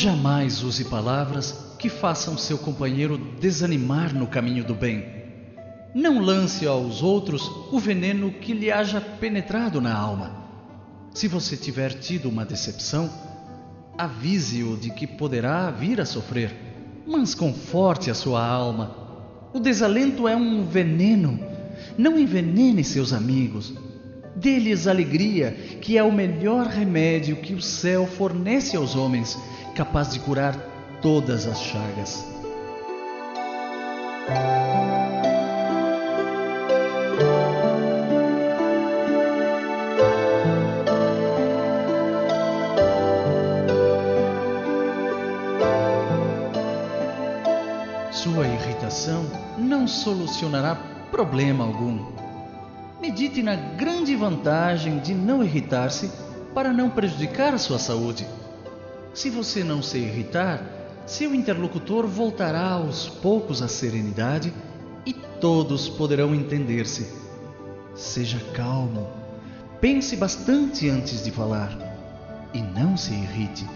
Jamais use palavras que façam seu companheiro desanimar no caminho do bem. Não lance aos outros o veneno que lhe haja penetrado na alma. Se você tiver tido uma decepção, avise-o de que poderá vir a sofrer, mas conforte a sua alma. O desalento é um veneno. Não envenene seus amigos. Dê-lhes alegria, que é o melhor remédio que o céu fornece aos homens capaz de curar todas as chagas. Sua irritação não solucionará problema algum. Medite na grande vantagem de não irritar-se para não prejudicar a sua saúde. Se você não se irritar, seu interlocutor voltará aos poucos à serenidade e todos poderão entender-se. Seja calmo, pense bastante antes de falar e não se irrite,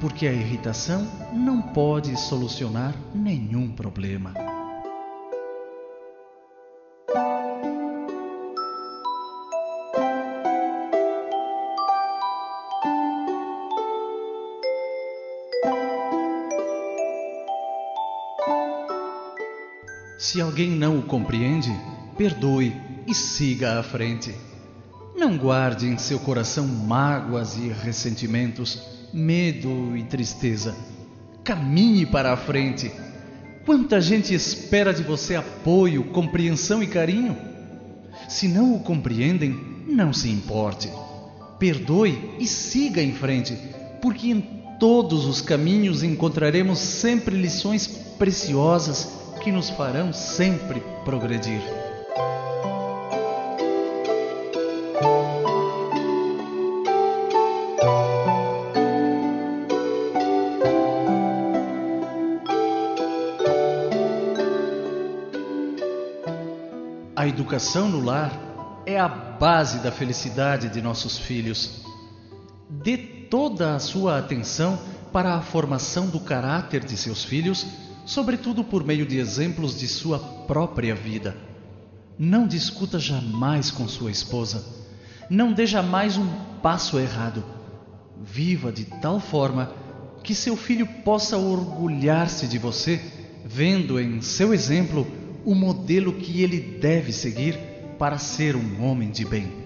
porque a irritação não pode solucionar nenhum problema. Se alguém não o compreende, perdoe e siga à frente. Não guarde em seu coração mágoas e ressentimentos, medo e tristeza. Caminhe para a frente. Quanta gente espera de você apoio, compreensão e carinho. Se não o compreendem, não se importe. Perdoe e siga em frente, porque em todos os caminhos encontraremos sempre lições preciosas que nos farão sempre progredir. A educação no lar é a base da felicidade de nossos filhos. Dê toda a sua atenção para a formação do caráter de seus filhos sobretudo por meio de exemplos de sua própria vida. Não discuta jamais com sua esposa. Não dê jamais um passo errado. Viva de tal forma que seu filho possa orgulhar-se de você, vendo em seu exemplo o modelo que ele deve seguir para ser um homem de bem.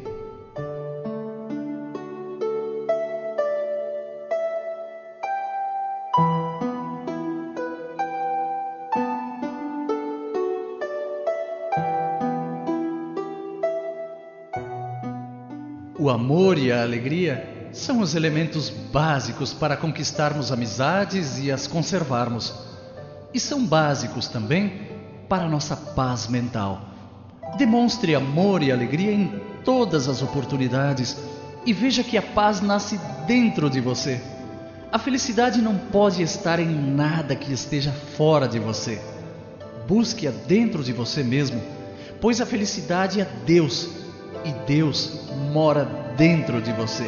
O amor e a alegria são os elementos básicos para conquistarmos amizades e as conservarmos. E são básicos também para nossa paz mental. Demonstre amor e alegria em todas as oportunidades e veja que a paz nasce dentro de você. A felicidade não pode estar em nada que esteja fora de você. Busque-a dentro de você mesmo, pois a felicidade é Deus e Deus mora dentro de você.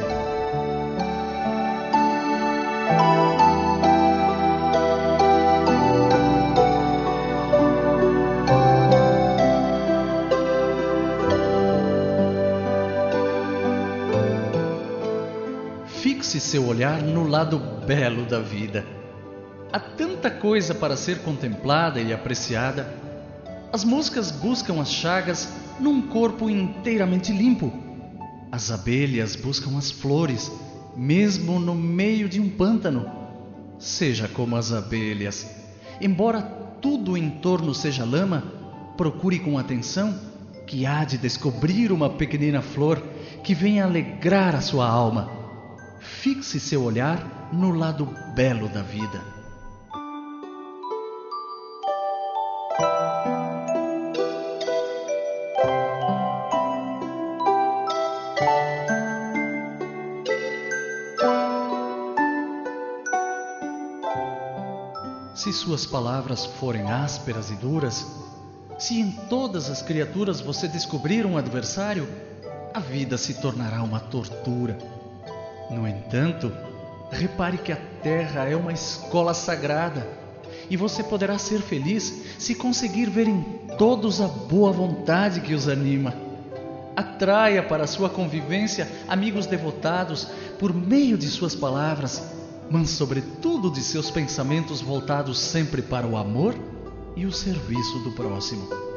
Fixe seu olhar no lado belo da vida. Há tanta coisa para ser contemplada e apreciada. As moscas buscam as chagas num corpo inteiramente limpo. As abelhas buscam as flores, mesmo no meio de um pântano. Seja como as abelhas. Embora tudo em torno seja lama, procure com atenção que há de descobrir uma pequenina flor que venha alegrar a sua alma. Fixe seu olhar no lado belo da vida. Se suas palavras forem ásperas e duras, se em todas as criaturas você descobrir um adversário, a vida se tornará uma tortura. No entanto, Repare que a terra é uma escola sagrada e você poderá ser feliz se conseguir ver em todos a boa vontade que os anima. Atraia para sua convivência amigos devotados por meio de suas palavras, mas, sobretudo, de seus pensamentos voltados sempre para o amor e o serviço do próximo.